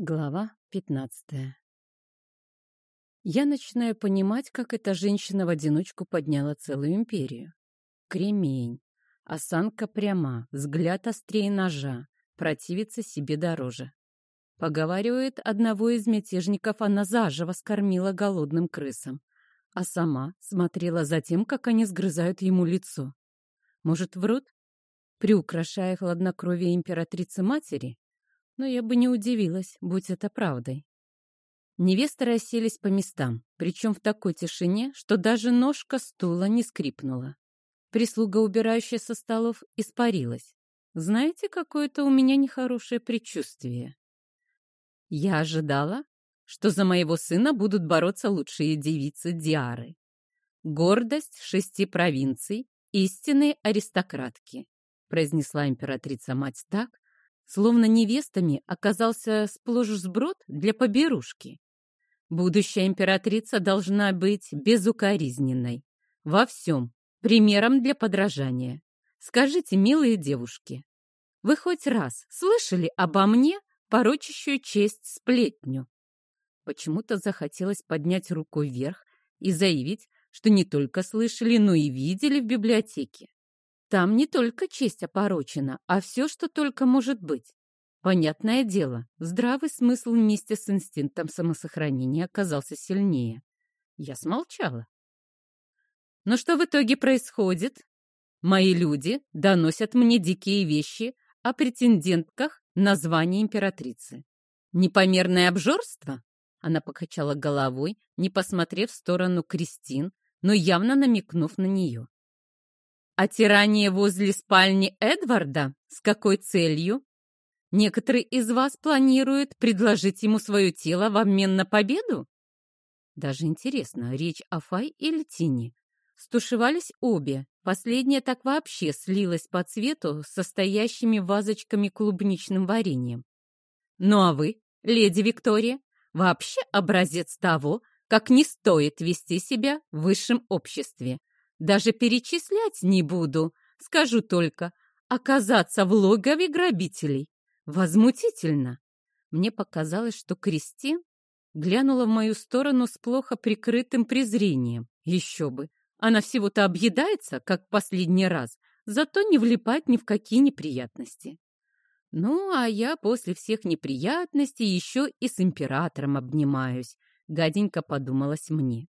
Глава пятнадцатая Я начинаю понимать, как эта женщина в одиночку подняла целую империю. Кремень. Осанка пряма, взгляд острее ножа, противиться себе дороже. Поговаривает, одного из мятежников она заживо скормила голодным крысам, а сама смотрела за тем, как они сгрызают ему лицо. Может, врут? Приукрашая хладнокровие императрицы-матери? Но я бы не удивилась, будь это правдой. Невесты расселись по местам, причем в такой тишине, что даже ножка стула не скрипнула. Прислуга, убирающая со столов, испарилась. Знаете, какое-то у меня нехорошее предчувствие. Я ожидала, что за моего сына будут бороться лучшие девицы Диары. Гордость шести провинций, истинные аристократки, произнесла императрица-мать так, словно невестами оказался сплошь сброд для поберушки. Будущая императрица должна быть безукоризненной. Во всем. Примером для подражания. Скажите, милые девушки, вы хоть раз слышали обо мне порочащую честь сплетню? Почему-то захотелось поднять руку вверх и заявить, что не только слышали, но и видели в библиотеке. Там не только честь опорочена, а все, что только может быть. Понятное дело, здравый смысл вместе с инстинктом самосохранения оказался сильнее. Я смолчала. Но что в итоге происходит? Мои люди доносят мне дикие вещи о претендентках на звание императрицы. Непомерное обжорство? Она покачала головой, не посмотрев в сторону Кристин, но явно намекнув на нее. А тирание возле спальни Эдварда? С какой целью? Некоторые из вас планируют предложить ему свое тело в обмен на победу? Даже интересно, речь о Фай или Тине? Стушевались обе. Последняя так вообще слилась по цвету с состоящими вазочками клубничным вареньем. Ну а вы, леди Виктория, вообще образец того, как не стоит вести себя в высшем обществе. Даже перечислять не буду, скажу только, оказаться в логове грабителей. Возмутительно. Мне показалось, что Кристин глянула в мою сторону с плохо прикрытым презрением. Еще бы. Она всего-то объедается, как последний раз, зато не влипать ни в какие неприятности. Ну, а я после всех неприятностей еще и с императором обнимаюсь, гаденько подумалось мне.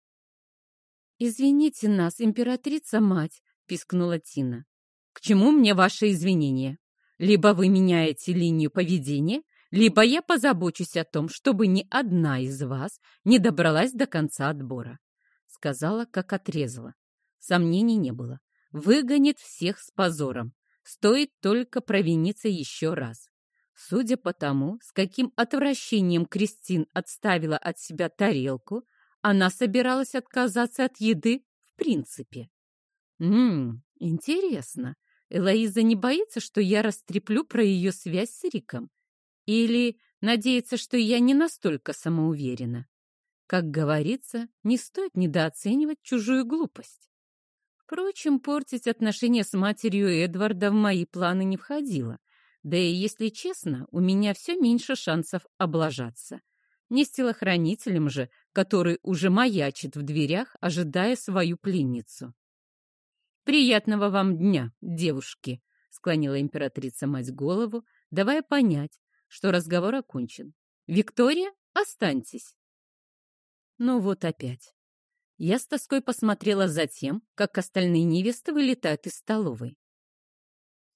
«Извините нас, императрица-мать», — пискнула Тина. «К чему мне ваши извинения? Либо вы меняете линию поведения, либо я позабочусь о том, чтобы ни одна из вас не добралась до конца отбора», — сказала, как отрезала. Сомнений не было. Выгонит всех с позором. Стоит только провиниться еще раз. Судя по тому, с каким отвращением Кристин отставила от себя тарелку, она собиралась отказаться от еды в принципе. Ммм, интересно. Элоиза не боится, что я растреплю про ее связь с Риком? Или надеется, что я не настолько самоуверена? Как говорится, не стоит недооценивать чужую глупость. Впрочем, портить отношения с матерью Эдварда в мои планы не входило. Да и, если честно, у меня все меньше шансов облажаться. Не с телохранителем же, который уже маячит в дверях, ожидая свою пленницу. «Приятного вам дня, девушки!» — склонила императрица-мать голову, давая понять, что разговор окончен. «Виктория, останьтесь!» Ну вот опять. Я с тоской посмотрела за тем, как остальные невесты вылетают из столовой.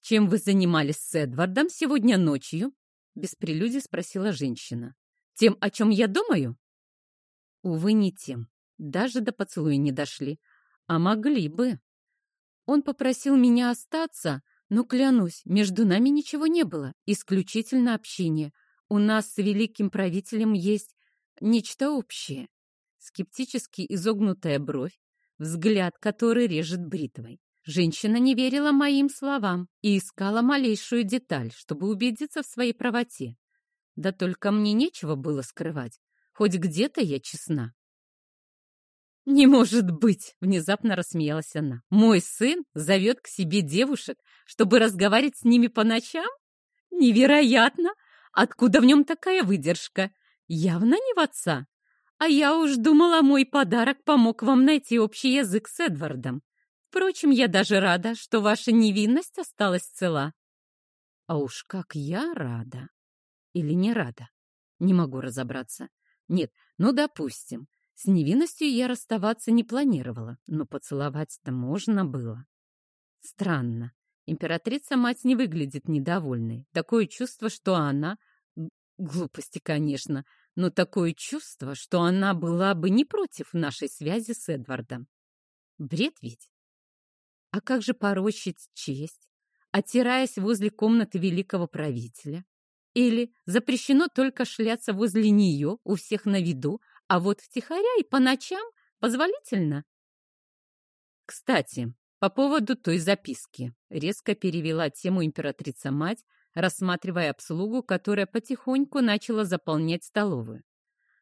«Чем вы занимались с Эдвардом сегодня ночью?» — без прелюдии спросила женщина. Тем, о чем я думаю? Увы, не тем. Даже до поцелуя не дошли. А могли бы. Он попросил меня остаться, но, клянусь, между нами ничего не было. Исключительно общение. У нас с великим правителем есть нечто общее. Скептически изогнутая бровь, взгляд, который режет бритвой. Женщина не верила моим словам и искала малейшую деталь, чтобы убедиться в своей правоте. Да только мне нечего было скрывать. Хоть где-то я честна. «Не может быть!» — внезапно рассмеялась она. «Мой сын зовет к себе девушек, чтобы разговаривать с ними по ночам? Невероятно! Откуда в нем такая выдержка? Явно не в отца. А я уж думала, мой подарок помог вам найти общий язык с Эдвардом. Впрочем, я даже рада, что ваша невинность осталась цела. А уж как я рада. Или не рада? Не могу разобраться. Нет, ну, допустим. С невинностью я расставаться не планировала, но поцеловать-то можно было. Странно. Императрица-мать не выглядит недовольной. Такое чувство, что она... Глупости, конечно, но такое чувство, что она была бы не против нашей связи с Эдвардом. Бред ведь? А как же порощить честь, отираясь возле комнаты великого правителя? Или запрещено только шляться возле нее, у всех на виду, а вот втихаря и по ночам позволительно? Кстати, по поводу той записки. Резко перевела тему императрица-мать, рассматривая обслугу, которая потихоньку начала заполнять столовую.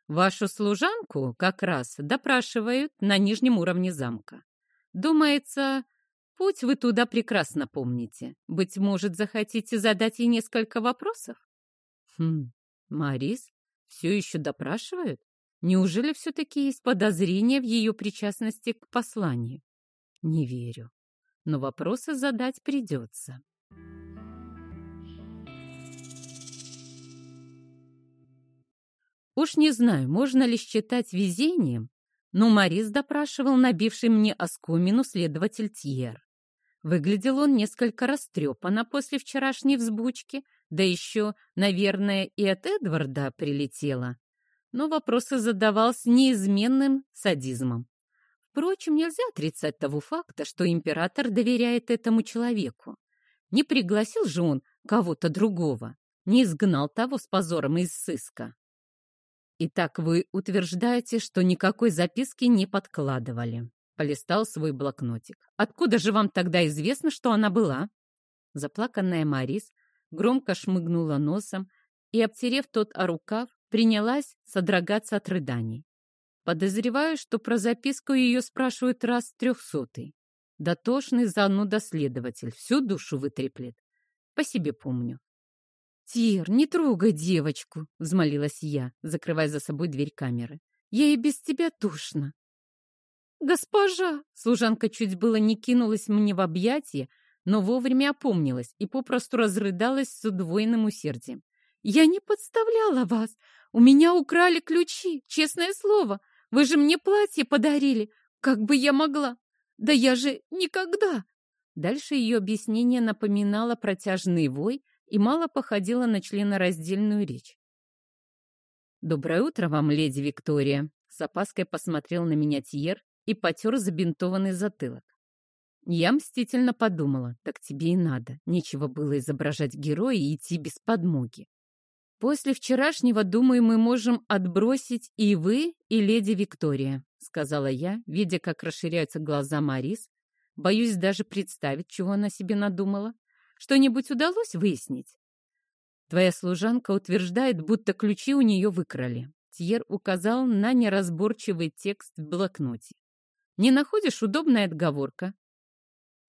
Вашу служанку как раз допрашивают на нижнем уровне замка. Думается, путь вы туда прекрасно помните. Быть может, захотите задать ей несколько вопросов? Хм, Марис все еще допрашивают? Неужели все-таки есть подозрение в ее причастности к посланию? Не верю. Но вопросы задать придется. Уж не знаю, можно ли считать везением, но Морис допрашивал набивший мне оскомину следователь Тьер. Выглядел он несколько растрепанно после вчерашней взбучки, да еще, наверное, и от Эдварда прилетело. Но вопросы задавал с неизменным садизмом. Впрочем, нельзя отрицать того факта, что император доверяет этому человеку. Не пригласил же он кого-то другого, не изгнал того с позором из сыска. Итак, вы утверждаете, что никакой записки не подкладывали. Полистал свой блокнотик. Откуда же вам тогда известно, что она была? Заплаканная Марис громко шмыгнула носом и, обтерев тот о рукав, принялась содрогаться от рыданий. Подозреваю, что про записку ее спрашивают раз трехсотый. Дотошный зануда следователь всю душу вытреплет. По себе помню. «Тир, не трогай девочку!» — взмолилась я, закрывая за собой дверь камеры. «Я и без тебя тушно!» «Госпожа!» — служанка чуть было не кинулась мне в объятия, но вовремя опомнилась и попросту разрыдалась с удвоенным усердием. «Я не подставляла вас! У меня украли ключи, честное слово! Вы же мне платье подарили. Как бы я могла? Да я же никогда!» Дальше ее объяснение напоминало протяжный вой и мало походило на членораздельную речь. «Доброе утро вам, леди Виктория!» С опаской посмотрел на меня Тьер и потер забинтованный затылок. Я мстительно подумала, так тебе и надо. Нечего было изображать героя и идти без подмоги. «После вчерашнего, думаю, мы можем отбросить и вы, и леди Виктория», сказала я, видя, как расширяются глаза Марис. Боюсь даже представить, чего она себе надумала. Что-нибудь удалось выяснить? Твоя служанка утверждает, будто ключи у нее выкрали. Тьер указал на неразборчивый текст в блокноте. Не находишь удобная отговорка?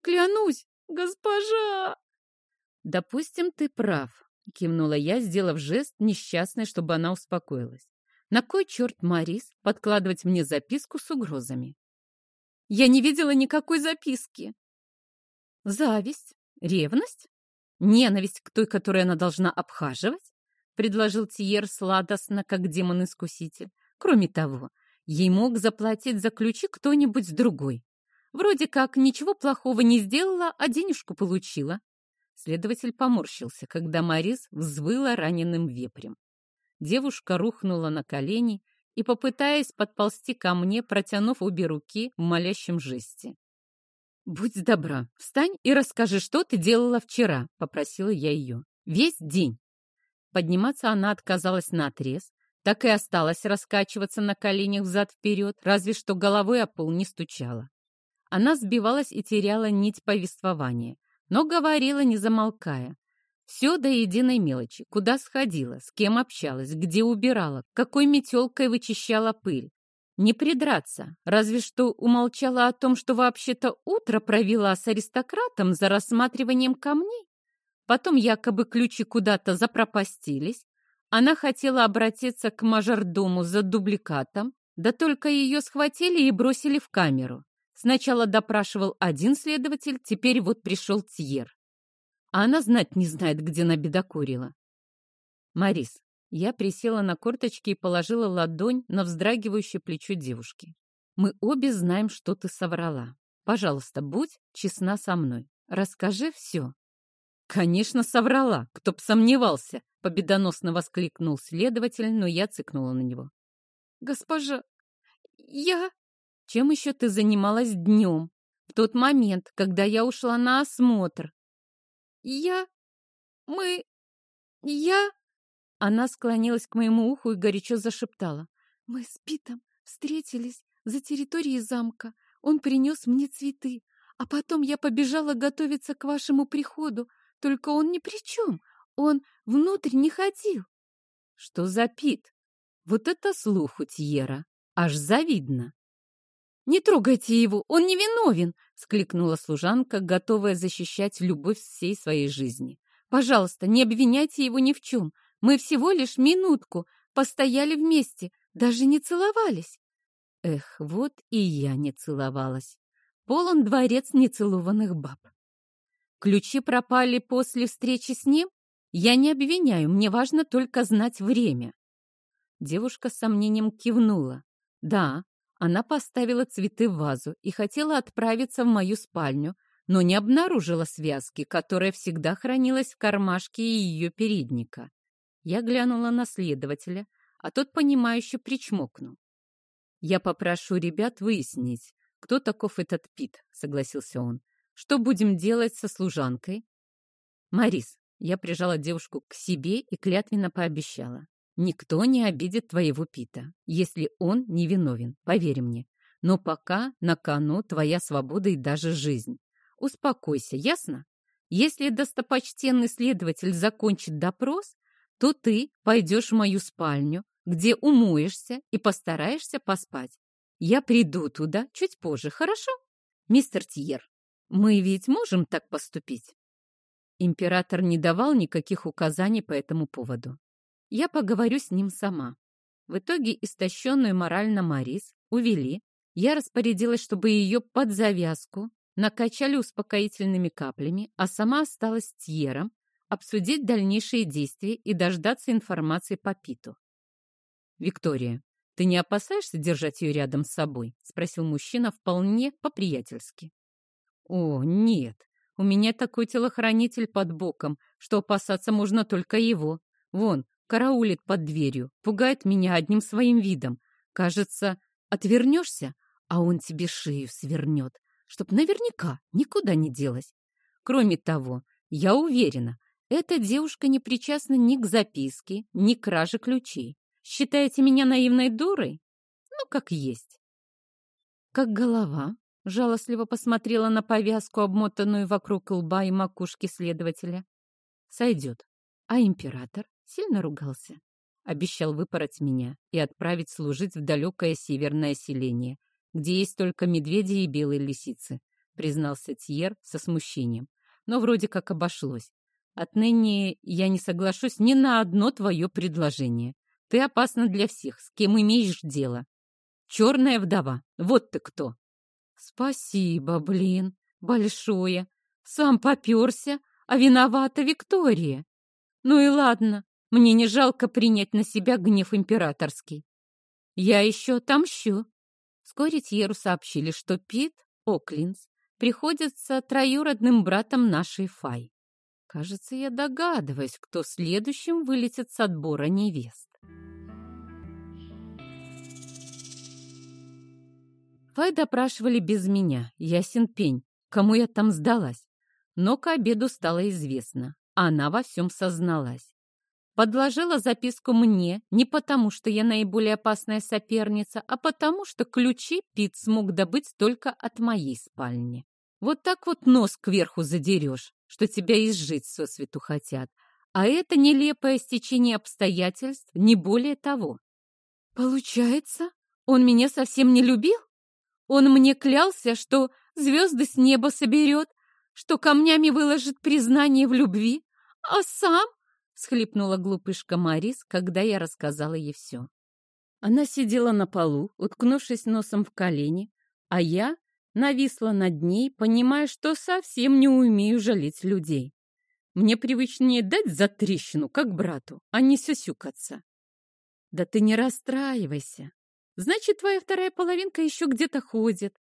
Клянусь, госпожа! Допустим, ты прав. — кивнула я, сделав жест несчастный, чтобы она успокоилась. «На кой черт, Марис, подкладывать мне записку с угрозами?» «Я не видела никакой записки». «Зависть? Ревность? Ненависть к той, которую она должна обхаживать?» — предложил Тиер сладостно, как демон-искуситель. «Кроме того, ей мог заплатить за ключи кто-нибудь другой. Вроде как ничего плохого не сделала, а денежку получила. Следователь поморщился, когда Марис взвыла раненым вепрем. Девушка рухнула на колени и, попытаясь подползти ко мне, протянув обе руки в молящем жесте. «Будь добра, встань и расскажи, что ты делала вчера», — попросила я ее. «Весь день». Подниматься она отказалась наотрез, так и осталась раскачиваться на коленях взад-вперед, разве что головой о пол не стучала. Она сбивалась и теряла нить повествования, но говорила, не замолкая. Все до единой мелочи. Куда сходила, с кем общалась, где убирала, какой метелкой вычищала пыль. Не придраться, разве что умолчала о том, что вообще-то утро провела с аристократом за рассматриванием камней. Потом якобы ключи куда-то запропастились, Она хотела обратиться к мажордому за дубликатом, да только ее схватили и бросили в камеру. Сначала допрашивал один следователь, теперь вот пришел Тьер. А она знать не знает, где набедокурила. Марис, я присела на корточки и положила ладонь на вздрагивающее плечо девушки. Мы обе знаем, что ты соврала. Пожалуйста, будь честна со мной. Расскажи все. Конечно, соврала. Кто б сомневался, победоносно воскликнул следователь, но я цыкнула на него. Госпожа, я... Чем еще ты занималась днем? В тот момент, когда я ушла на осмотр. Я... Мы... Я... Она склонилась к моему уху и горячо зашептала. Мы с Питом встретились за территорией замка. Он принес мне цветы, а потом я побежала готовиться к вашему приходу. Только он ни при чем. Он внутрь не ходил. Что за Пит? Вот это слух у Тьера. Аж завидно. «Не трогайте его, он не виновен!» — скликнула служанка, готовая защищать любовь всей своей жизни. «Пожалуйста, не обвиняйте его ни в чем. Мы всего лишь минутку постояли вместе, даже не целовались». Эх, вот и я не целовалась. Полон дворец нецелованных баб. Ключи пропали после встречи с ним? Я не обвиняю, мне важно только знать время. Девушка с сомнением кивнула. Да, она поставила цветы в вазу и хотела отправиться в мою спальню, но не обнаружила связки, которая всегда хранилась в кармашке ее передника. Я глянула на следователя, а тот, понимающе причмокнул. «Я попрошу ребят выяснить, кто таков этот Пит», — согласился он. «Что будем делать со служанкой?» «Марис», — я прижала девушку к себе и клятвенно пообещала. Никто не обидит твоего Пита, если он невиновен, поверь мне. Но пока на кону твоя свобода и даже жизнь. Успокойся, ясно? Если достопочтенный следователь закончит допрос, то ты пойдешь в мою спальню, где умоешься и постараешься поспать. Я приду туда чуть позже, хорошо? Мистер Тьер, мы ведь можем так поступить? Император не давал никаких указаний по этому поводу. Я поговорю с ним сама. В итоге истощенную морально Марис увели. Я распорядилась, чтобы ее под завязку накачали успокоительными каплями, а сама осталась с Тьером обсудить дальнейшие действия и дождаться информации по Питу. «Виктория, ты не опасаешься держать ее рядом с собой?» — спросил мужчина вполне по-приятельски. «О, нет, у меня такой телохранитель под боком, что опасаться можно только его. Вон, караулит под дверью, пугает меня одним своим видом. Кажется, отвернешься, а он тебе шею свернет, чтоб наверняка никуда не делась. Кроме того, я уверена, эта девушка не причастна ни к записке, ни к краже ключей. Считаете меня наивной дурой? Ну, как есть. Как голова, жалостливо посмотрела на повязку, обмотанную вокруг лба и макушки следователя. Сойдет. А император? Сильно ругался. Обещал выпороть меня и отправить служить в далекое северное селение, где есть только медведи и белые лисицы, признался Тьер со смущением. Но вроде как обошлось. Отныне я не соглашусь ни на одно твое предложение. Ты опасна для всех, с кем имеешь дело. Черная вдова, вот ты кто. Спасибо, блин, большое. Сам поперся, а виновата Виктория. Ну и ладно, мне не жалко принять на себя гнев императорский. Я еще отомщу. Вскоре Тьеру сообщили, что Пит Оклинс приходится троюродным братом нашей Фай. Кажется, я догадываюсь, кто следующим вылетит с отбора невест. Фай допрашивали без меня, ясен пень, кому я там сдалась. Но к обеду стало известно, она во всем созналась. Подложила записку мне не потому, что я наиболее опасная соперница, а потому, что ключи Пит смог добыть только от моей спальни. Вот так вот нос кверху задерешь, что тебя изжить сосвету хотят. А это нелепое стечение обстоятельств, не более того. Получается, он меня совсем не любил? Он мне клялся, что звезды с неба соберет, что камнями выложит признание в любви, а сам всхлипнула глупышка Марис, когда я рассказала ей все. Она сидела на полу, уткнувшись носом в колени, а я нависла над ней, понимая, что совсем не умею жалеть людей. Мне привычнее дать за трещину, как брату, а не сюсюкаться. Да ты не расстраивайся. Значит, твоя вторая половинка еще где-то ходит.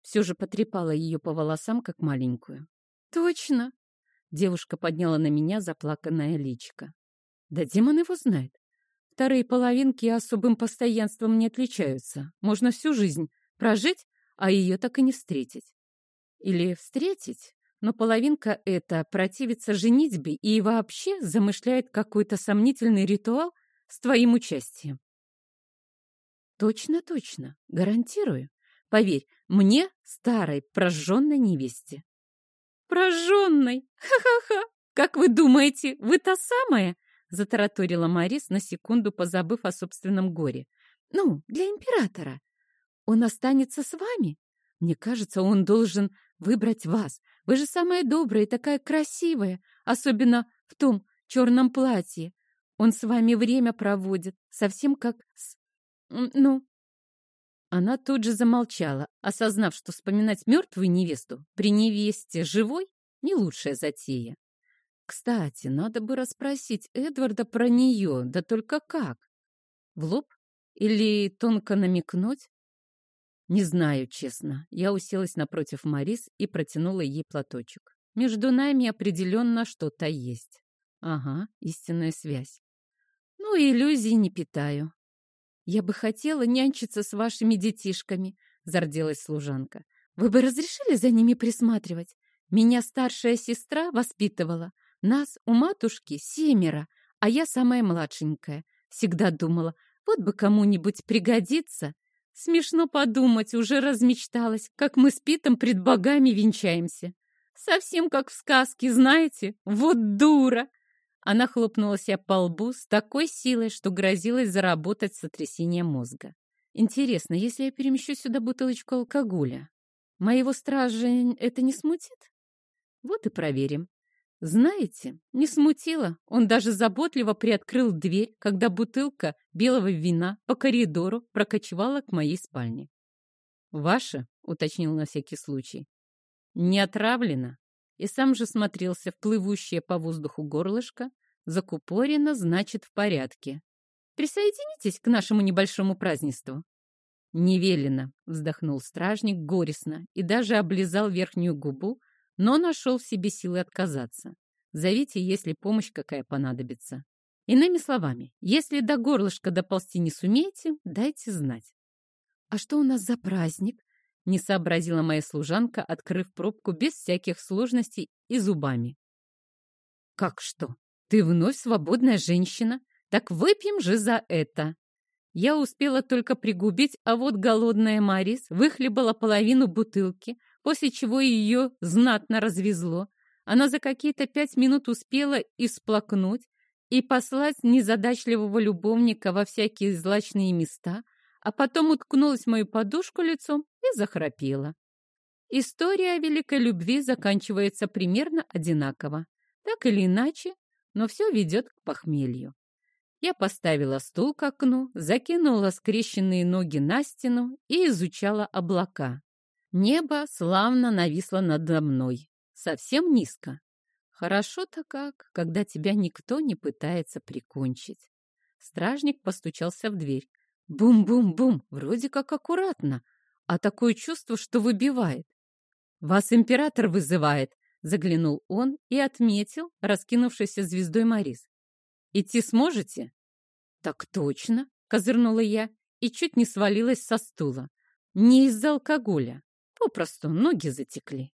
Все же потрепала ее по волосам, как маленькую. Точно. Девушка подняла на меня заплаканное личико. Да демон его знает. Вторые половинки особым постоянством не отличаются. Можно всю жизнь прожить, а ее так и не встретить. Или встретить, но половинка эта противится женитьбе и вообще замышляет какой-то сомнительный ритуал с твоим участием. Точно, точно, гарантирую. Поверь, мне, старой прожженной невесте. Прожженной? Ха-ха-ха! Как вы думаете, вы та самая? Затараторила Марис, на секунду позабыв о собственном горе. Ну, для императора. Он останется с вами? Мне кажется, он должен выбрать вас. Вы же самая добрая и такая красивая, особенно в том черном платье. Он с вами время проводит, совсем как с... Ну... Она тут же замолчала, осознав, что вспоминать мертвую невесту при невесте живой — не лучшая затея. Кстати, надо бы расспросить Эдварда про нее, да только как? В лоб? Или тонко намекнуть? Не знаю, честно. Я уселась напротив Марис и протянула ей платочек. Между нами определенно что-то есть. Ага, истинная связь. Ну, иллюзий не питаю. Я бы хотела нянчиться с вашими детишками, зарделась служанка. Вы бы разрешили за ними присматривать? Меня старшая сестра воспитывала. Нас у матушки семеро, а я самая младшенькая. Всегда думала, вот бы кому-нибудь пригодится. Смешно подумать, уже размечталась, как мы с Питом пред богами венчаемся. Совсем как в сказке, знаете? Вот дура!» Она хлопнула себя по лбу с такой силой, что грозилась заработать сотрясение мозга. «Интересно, если я перемещу сюда бутылочку алкоголя, моего стража это не смутит?» «Вот и проверим. Знаете, не смутило. Он даже заботливо приоткрыл дверь, когда бутылка белого вина по коридору прокочевала к моей спальне. «Ваше?» — уточнил на всякий случай. «Не отравлено?» И сам же смотрелся в плывущее по воздуху горлышко. Закупорено, значит, в порядке. «Присоединитесь к нашему небольшому празднеству». «Не велено», — вздохнул стражник горестно и даже облизал верхнюю губу, но нашел в себе силы отказаться. Зовите, если помощь какая понадобится. Иными словами, если до горлышка доползти не сумеете, дайте знать. «А что у нас за праздник?» — не сообразила моя служанка, открыв пробку без всяких сложностей и зубами. «Как что? Ты вновь свободная женщина? Так выпьем же за это!» Я успела только пригубить, а вот голодная Марис выхлебала половину бутылки, после чего ее знатно развезло. Она за какие-то пять минут успела и всплакнуть, и послать незадачливого любовника во всякие злачные места, а потом уткнулась в мою подушку лицом и захрапела. История о великой любви заканчивается примерно одинаково. Так или иначе, но все ведет к похмелью. Я поставила стул к окну, закинула скрещенные ноги на стену и изучала облака. Небо славно нависло надо мной, совсем низко. Хорошо-то как, когда тебя никто не пытается прикончить. Стражник постучался в дверь. Бум-бум-бум, вроде как аккуратно, а такое чувство, что выбивает. «Вас император вызывает», — заглянул он и отметил раскинувшейся звездой Марис. «Идти сможете?» «Так точно», — козырнула я и чуть не свалилась со стула. «Не из-за алкоголя. Попросту ноги затекли.